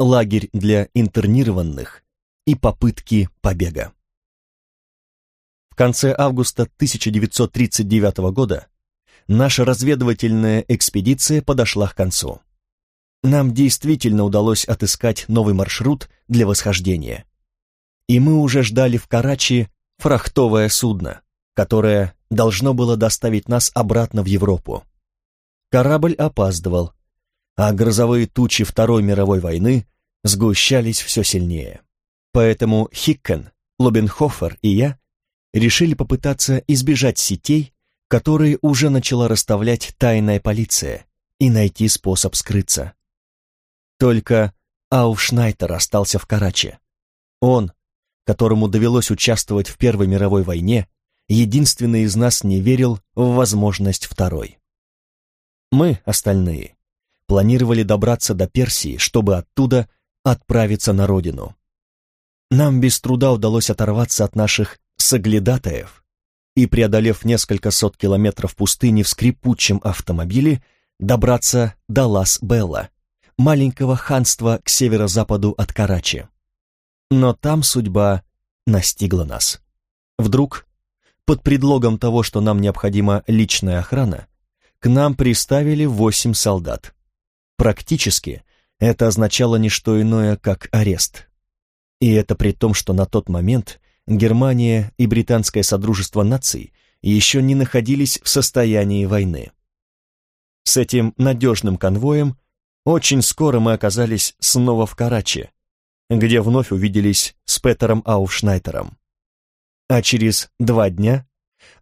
лагерь для интернированных и попытки побега. В конце августа 1939 года наша разведывательная экспедиция подошла к концу. Нам действительно удалось отыскать новый маршрут для восхождения. И мы уже ждали в Карачи фрахтовое судно, которое должно было доставить нас обратно в Европу. Корабль опаздывал, а грозовые тучи Второй мировой войны сгущались все сильнее. Поэтому Хиккен, Лобенхофер и я решили попытаться избежать сетей, которые уже начала расставлять тайная полиция, и найти способ скрыться. Только Ауфшнайтер остался в Караче. Он, которому довелось участвовать в Первой мировой войне, единственный из нас не верил в возможность второй. Мы, остальные, планировали добраться до Персии, чтобы оттуда отправиться на родину. Нам без труда удалось оторваться от наших соглядатаев и, преодолев несколько сот километров пустыни в скрипучем автомобиле, добраться до Лас-Белла, маленького ханства к северо-западу от Карачи. Но там судьба настигла нас. Вдруг, под предлогом того, что нам необходима личная охрана, к нам приставили восемь солдат. Практически это означало не что иное, как арест. И это при том, что на тот момент Германия и Британское Содружество наций еще не находились в состоянии войны. С этим надежным конвоем очень скоро мы оказались снова в Карачи, где вновь увиделись с Петером Ауфшнайтером. А через два дня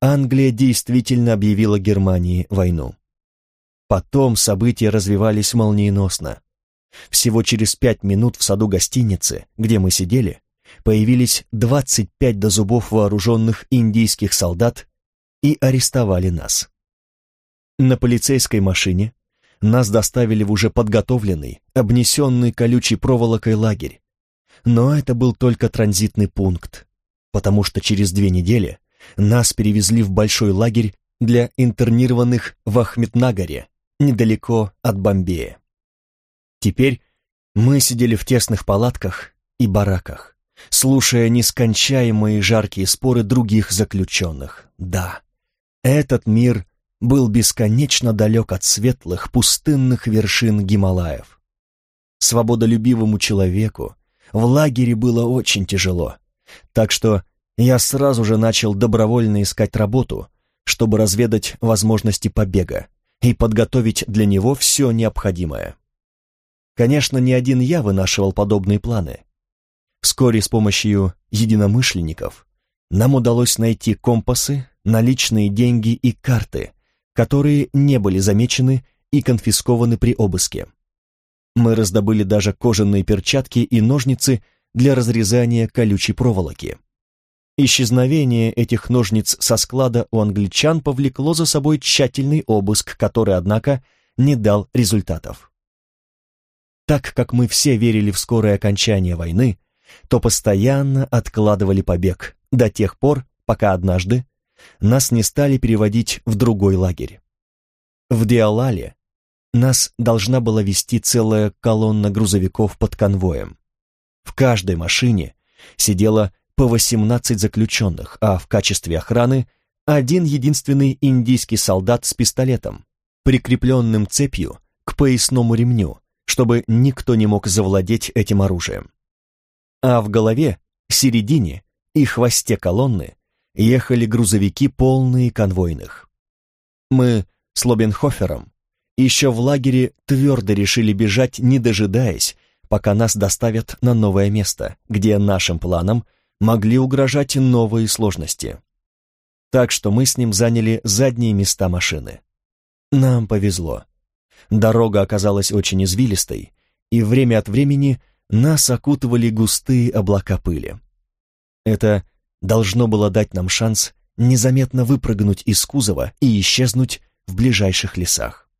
Англия действительно объявила Германии войну. Потом события развивались молниеносно. Всего через пять минут в саду гостиницы, где мы сидели, появились 25 до зубов вооруженных индийских солдат и арестовали нас. На полицейской машине нас доставили в уже подготовленный, обнесенный колючей проволокой лагерь. Но это был только транзитный пункт, потому что через две недели нас перевезли в большой лагерь для интернированных в Ахметнагаре, недалеко от Бомбея. Теперь мы сидели в тесных палатках и бараках, слушая нескончаемые жаркие споры других заключенных. Да, этот мир был бесконечно далек от светлых, пустынных вершин Гималаев. Свободолюбивому человеку в лагере было очень тяжело, так что я сразу же начал добровольно искать работу, чтобы разведать возможности побега и подготовить для него все необходимое. Конечно, не один я вынашивал подобные планы. Вскоре с помощью единомышленников нам удалось найти компасы, наличные деньги и карты, которые не были замечены и конфискованы при обыске. Мы раздобыли даже кожаные перчатки и ножницы для разрезания колючей проволоки. Исчезновение этих ножниц со склада у англичан повлекло за собой тщательный обыск, который, однако, не дал результатов. Так как мы все верили в скорое окончание войны, то постоянно откладывали побег до тех пор, пока однажды нас не стали переводить в другой лагерь. В Диалале нас должна была вести целая колонна грузовиков под конвоем. В каждой машине сидело по 18 заключенных, а в качестве охраны один единственный индийский солдат с пистолетом, прикрепленным цепью к поясному ремню, чтобы никто не мог завладеть этим оружием. А в голове, середине и хвосте колонны ехали грузовики, полные конвойных. Мы с Лобенхофером еще в лагере твердо решили бежать, не дожидаясь, пока нас доставят на новое место, где нашим планам могли угрожать новые сложности. Так что мы с ним заняли задние места машины. Нам повезло. Дорога оказалась очень извилистой, и время от времени нас окутывали густые облака пыли. Это должно было дать нам шанс незаметно выпрыгнуть из кузова и исчезнуть в ближайших лесах.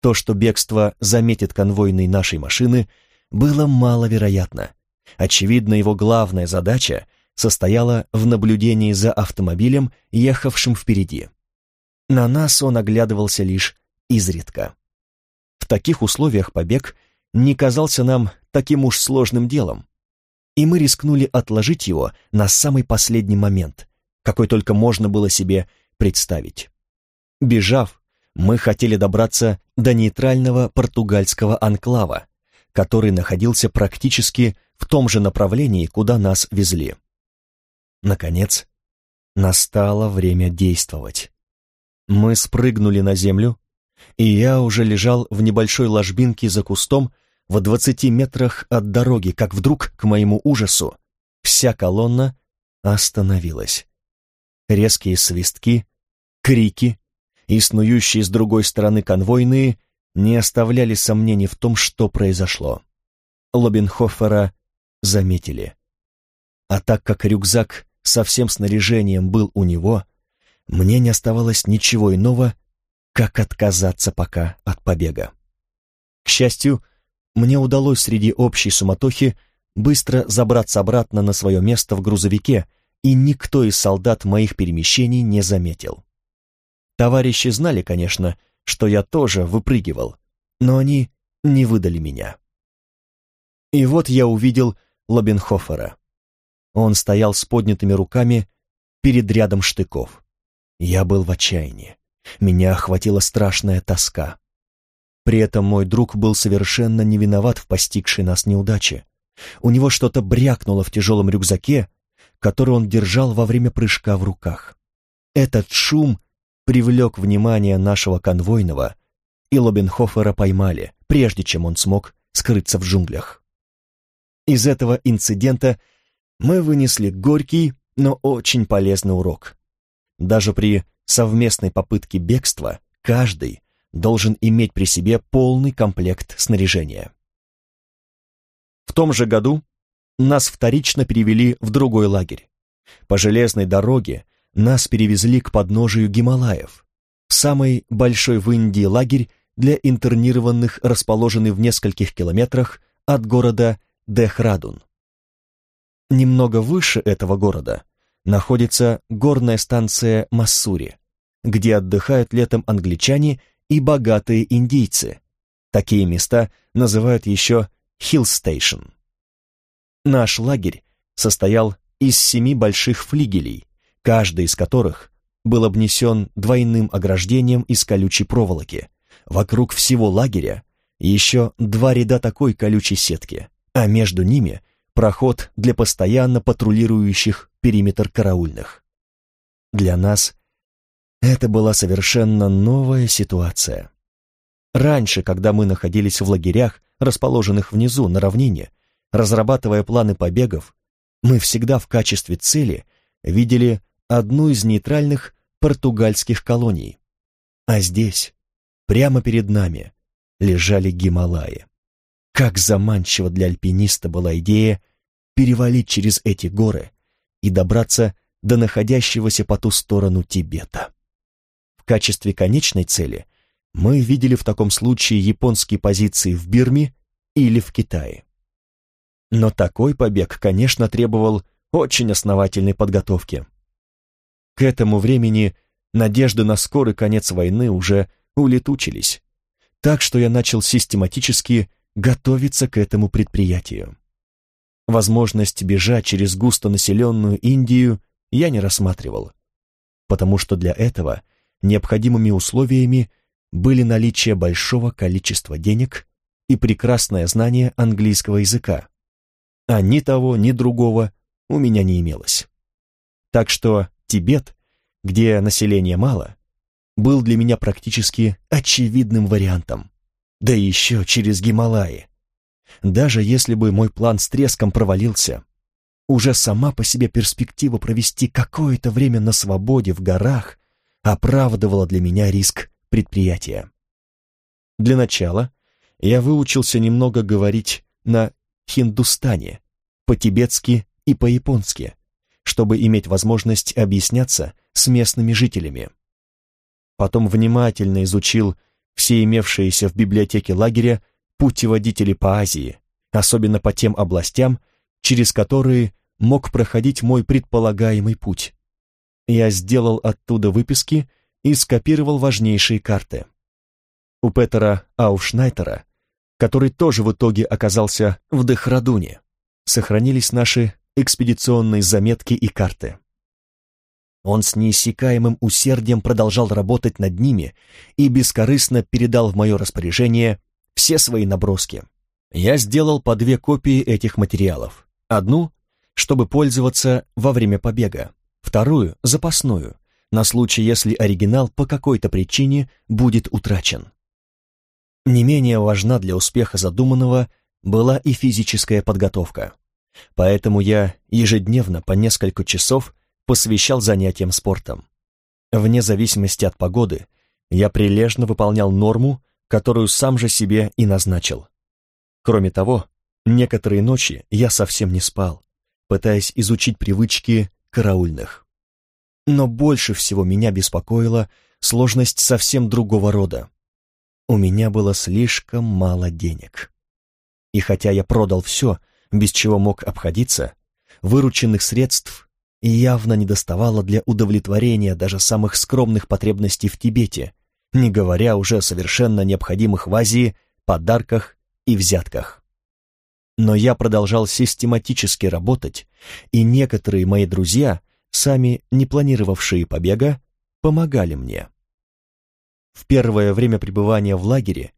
То, что бегство заметит конвойной нашей машины, было маловероятно, Очевидно, его главная задача состояла в наблюдении за автомобилем, ехавшим впереди. На нас он оглядывался лишь изредка. В таких условиях побег не казался нам таким уж сложным делом. И мы рискнули отложить его на самый последний момент, какой только можно было себе представить. Бежав, мы хотели добраться до нейтрального португальского анклава, который находился практически в том же направлении, куда нас везли. Наконец, настало время действовать. Мы спрыгнули на землю, и я уже лежал в небольшой ложбинке за кустом в двадцати метрах от дороги, как вдруг, к моему ужасу, вся колонна остановилась. Резкие свистки, крики и снующие с другой стороны конвойные не оставляли сомнений в том, что произошло. Лобенхофера заметили. А так как рюкзак со всем снаряжением был у него, мне не оставалось ничего иного, как отказаться пока от побега. К счастью, мне удалось среди общей суматохи быстро забраться обратно на свое место в грузовике, и никто из солдат моих перемещений не заметил. Товарищи знали, конечно, что я тоже выпрыгивал, но они не выдали меня. И вот я увидел Лобенхофера. Он стоял с поднятыми руками перед рядом штыков. Я был в отчаянии. Меня охватила страшная тоска. При этом мой друг был совершенно не виноват в постигшей нас неудаче. У него что-то брякнуло в тяжелом рюкзаке, который он держал во время прыжка в руках. Этот шум привлек внимание нашего конвойного, и Лобенхофера поймали, прежде чем он смог скрыться в джунглях. Из этого инцидента мы вынесли горький, но очень полезный урок. Даже при совместной попытке бегства каждый должен иметь при себе полный комплект снаряжения. В том же году нас вторично перевели в другой лагерь. По железной дороге нас перевезли к подножию Гималаев, самый большой в Индии лагерь для интернированных, расположенный в нескольких километрах от города Дехрадун. Немного выше этого города находится горная станция Массури, где отдыхают летом англичане и богатые индийцы. Такие места называют еще Hill Station. Наш лагерь состоял из семи больших флигелей, каждый из которых был обнесен двойным ограждением из колючей проволоки. Вокруг всего лагеря еще два ряда такой колючей сетки, а между ними проход для постоянно патрулирующих периметр караульных. Для нас это была совершенно новая ситуация. Раньше, когда мы находились в лагерях, расположенных внизу на равнине, разрабатывая планы побегов, мы всегда в качестве цели видели одну из нейтральных португальских колоний. А здесь, прямо перед нами, лежали Гималаи. Как заманчиво для альпиниста была идея перевалить через эти горы и добраться до находящегося по ту сторону Тибета. В качестве конечной цели мы видели в таком случае японские позиции в Бирме или в Китае. Но такой побег, конечно, требовал очень основательной подготовки. К этому времени надежды на скорый конец войны уже улетучились, так что я начал систематически готовиться к этому предприятию. Возможность бежать через густонаселенную Индию я не рассматривал, потому что для этого необходимыми условиями были наличие большого количества денег и прекрасное знание английского языка, а ни того, ни другого у меня не имелось. Так что Тибет, где населения мало, был для меня практически очевидным вариантом. Да еще через Гималаи. Даже если бы мой план с треском провалился, уже сама по себе перспектива провести какое-то время на свободе в горах оправдывала для меня риск предприятия. Для начала я выучился немного говорить на хиндустане, по-тибетски и по-японски, чтобы иметь возможность объясняться с местными жителями. Потом внимательно изучил все имевшиеся в библиотеке лагеря путеводители по Азии, особенно по тем областям, через которые мог проходить мой предполагаемый путь. Я сделал оттуда выписки и скопировал важнейшие карты. У Петера Аушнайтера который тоже в итоге оказался в Дехрадуне, сохранились наши экспедиционные заметки и карты. Он с неиссякаемым усердием продолжал работать над ними и бескорыстно передал в мое распоряжение все свои наброски. Я сделал по две копии этих материалов. Одну, чтобы пользоваться во время побега, вторую, запасную, на случай, если оригинал по какой-то причине будет утрачен. Не менее важна для успеха задуманного была и физическая подготовка. Поэтому я ежедневно по несколько часов посвящал занятиям спортом. Вне зависимости от погоды, я прилежно выполнял норму, которую сам же себе и назначил. Кроме того, некоторые ночи я совсем не спал, пытаясь изучить привычки караульных. Но больше всего меня беспокоила сложность совсем другого рода. У меня было слишком мало денег. И хотя я продал все, без чего мог обходиться, вырученных средств явно недоставало для удовлетворения даже самых скромных потребностей в Тибете, не говоря уже о совершенно необходимых в Азии подарках и взятках. Но я продолжал систематически работать, и некоторые мои друзья, сами не планировавшие побега, помогали мне. В первое время пребывания в лагере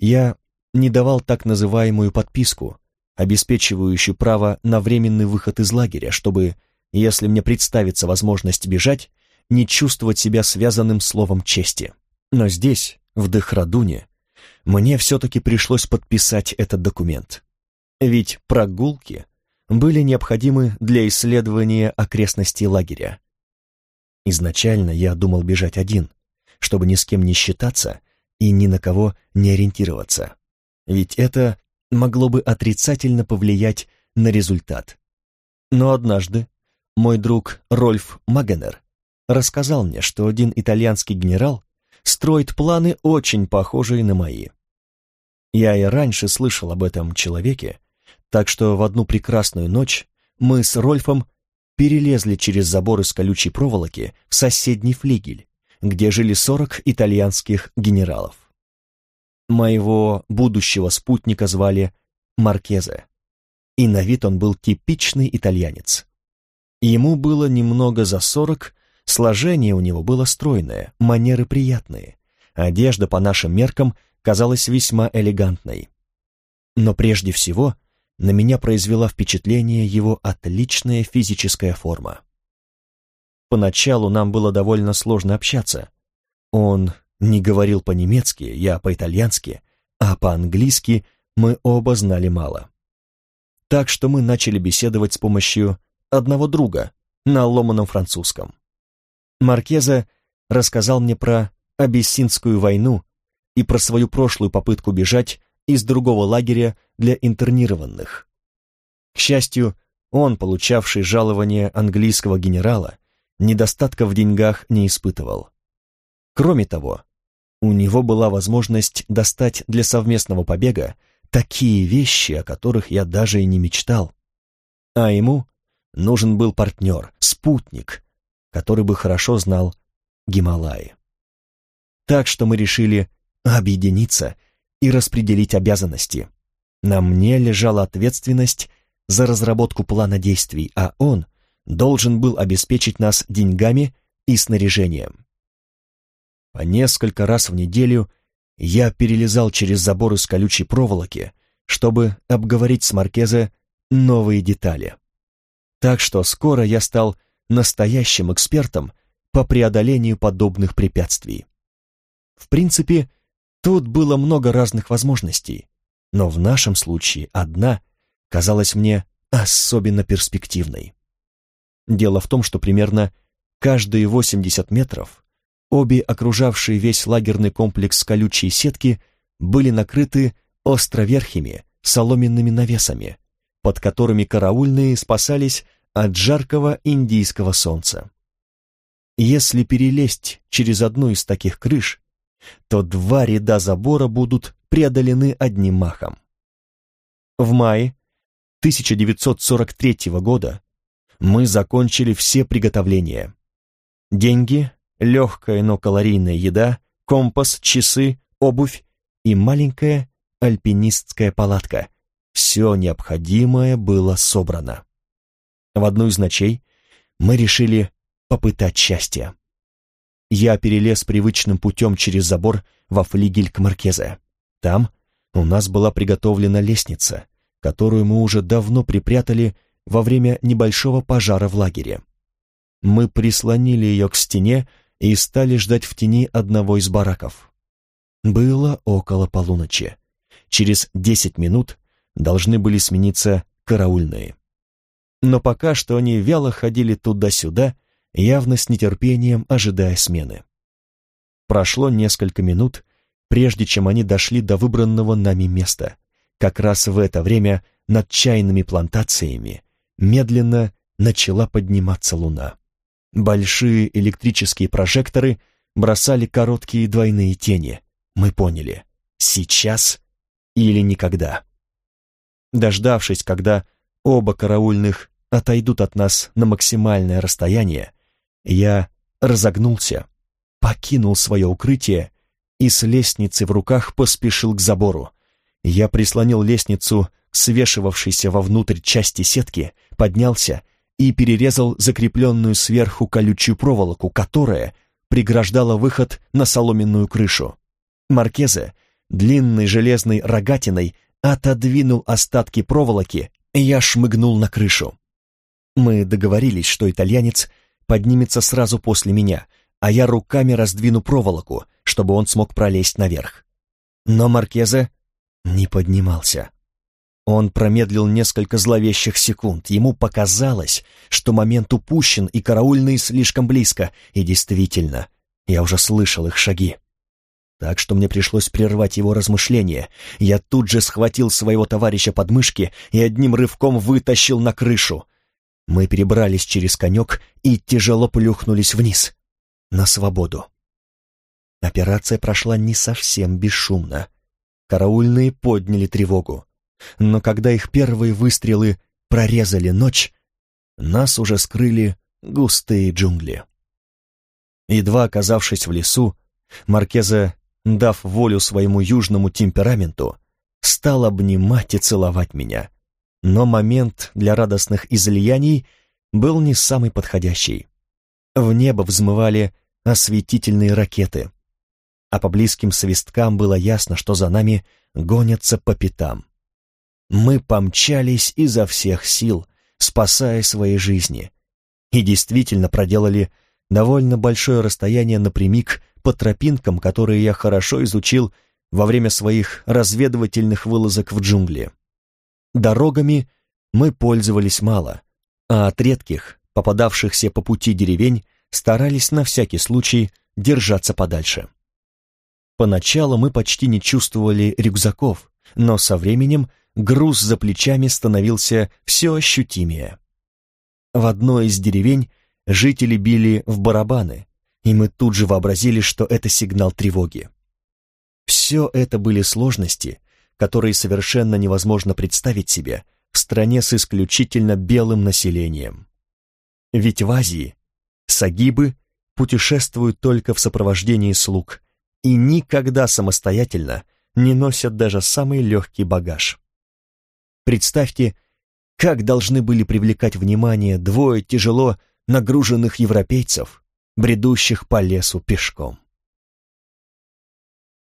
я не давал так называемую подписку, обеспечивающую право на временный выход из лагеря, чтобы, если мне представится возможность бежать, не чувствовать себя связанным словом чести. Но здесь, в Дехрадуне, мне все-таки пришлось подписать этот документ. Ведь прогулки были необходимы для исследования окрестностей лагеря. Изначально я думал бежать один, чтобы ни с кем не считаться и ни на кого не ориентироваться. Ведь это могло бы отрицательно повлиять на результат. Но однажды мой друг Рольф Магенер рассказал мне, что один итальянский генерал строит планы, очень похожие на мои. Я и раньше слышал об этом человеке, так что в одну прекрасную ночь мы с Рольфом перелезли через забор из колючей проволоки в соседний флигель, где жили сорок итальянских генералов. Моего будущего спутника звали Маркезе, и на вид он был типичный итальянец. Ему было немного за сорок, Сложение у него было стройное, манеры приятные. Одежда по нашим меркам казалась весьма элегантной. Но прежде всего на меня произвела впечатление его отличная физическая форма. Поначалу нам было довольно сложно общаться. Он не говорил по-немецки, я по-итальянски, а по-английски мы оба знали мало. Так что мы начали беседовать с помощью одного друга на ломаном французском. Маркеза рассказал мне про Абиссинскую войну и про свою прошлую попытку бежать из другого лагеря для интернированных. К счастью, он, получавший жалование английского генерала, недостатка в деньгах не испытывал. Кроме того, у него была возможность достать для совместного побега такие вещи, о которых я даже и не мечтал. А ему нужен был партнер, спутник, который бы хорошо знал Гималаи. Так что мы решили объединиться и распределить обязанности. На мне лежала ответственность за разработку плана действий, а он должен был обеспечить нас деньгами и снаряжением. По несколько раз в неделю я перелезал через забор из колючей проволоки, чтобы обговорить с Маркезе новые детали. Так что скоро я стал настоящим экспертом по преодолению подобных препятствий. В принципе, тут было много разных возможностей, но в нашем случае одна казалась мне особенно перспективной. Дело в том, что примерно каждые 80 метров обе окружавшие весь лагерный комплекс колючей сетки были накрыты островерхими соломенными навесами, под которыми караульные спасались от жаркого индийского солнца. Если перелезть через одну из таких крыш, то два ряда забора будут преодолены одним махом. В мае 1943 года мы закончили все приготовления. Деньги, легкая, но калорийная еда, компас, часы, обувь и маленькая альпинистская палатка. Все необходимое было собрано. В одну из ночей мы решили попытать счастье. Я перелез привычным путем через забор во флигель к Маркезе. Там у нас была приготовлена лестница, которую мы уже давно припрятали во время небольшого пожара в лагере. Мы прислонили ее к стене и стали ждать в тени одного из бараков. Было около полуночи. Через десять минут должны были смениться караульные. Но пока что они вяло ходили туда-сюда, явно с нетерпением ожидая смены. Прошло несколько минут, прежде чем они дошли до выбранного нами места. Как раз в это время над чайными плантациями медленно начала подниматься луна. Большие электрические прожекторы бросали короткие двойные тени. Мы поняли, сейчас или никогда. Дождавшись, когда оба караульных отойдут от нас на максимальное расстояние, я разогнулся, покинул свое укрытие и с лестницы в руках поспешил к забору. Я прислонил лестницу к свешивавшейся вовнутрь части сетки, поднялся и перерезал закрепленную сверху колючую проволоку, которая преграждала выход на соломенную крышу. Маркезе длинной железной рогатиной отодвинул остатки проволоки, и я шмыгнул на крышу. Мы договорились, что итальянец поднимется сразу после меня, а я руками раздвину проволоку, чтобы он смог пролезть наверх. Но Маркезе не поднимался. Он промедлил несколько зловещих секунд. Ему показалось, что момент упущен, и караульные слишком близко. И действительно, я уже слышал их шаги. Так что мне пришлось прервать его размышления. Я тут же схватил своего товарища под мышки и одним рывком вытащил на крышу. Мы перебрались через конек и тяжело плюхнулись вниз, на свободу. Операция прошла не совсем бесшумно. Караульные подняли тревогу но когда их первые выстрелы прорезали ночь, нас уже скрыли густые джунгли. Едва оказавшись в лесу, Маркеза, дав волю своему южному темпераменту, стал обнимать и целовать меня. Но момент для радостных излияний был не самый подходящий. В небо взмывали осветительные ракеты, а по близким свисткам было ясно, что за нами гонятся по пятам. Мы помчались изо всех сил, спасая свои жизни, и действительно проделали довольно большое расстояние напрямик по тропинкам, которые я хорошо изучил во время своих разведывательных вылазок в джунгли. Дорогами мы пользовались мало, а от редких, попадавшихся по пути деревень, старались на всякий случай держаться подальше. Поначалу мы почти не чувствовали рюкзаков, но со временем груз за плечами становился все ощутимее. В одной из деревень жители били в барабаны, и мы тут же вообразили, что это сигнал тревоги. Все это были сложности, которые совершенно невозможно представить себе в стране с исключительно белым населением. Ведь в Азии сагибы путешествуют только в сопровождении слуг и никогда самостоятельно не носят даже самый легкий багаж. Представьте, как должны были привлекать внимание двое тяжело нагруженных европейцев, бредущих по лесу пешком.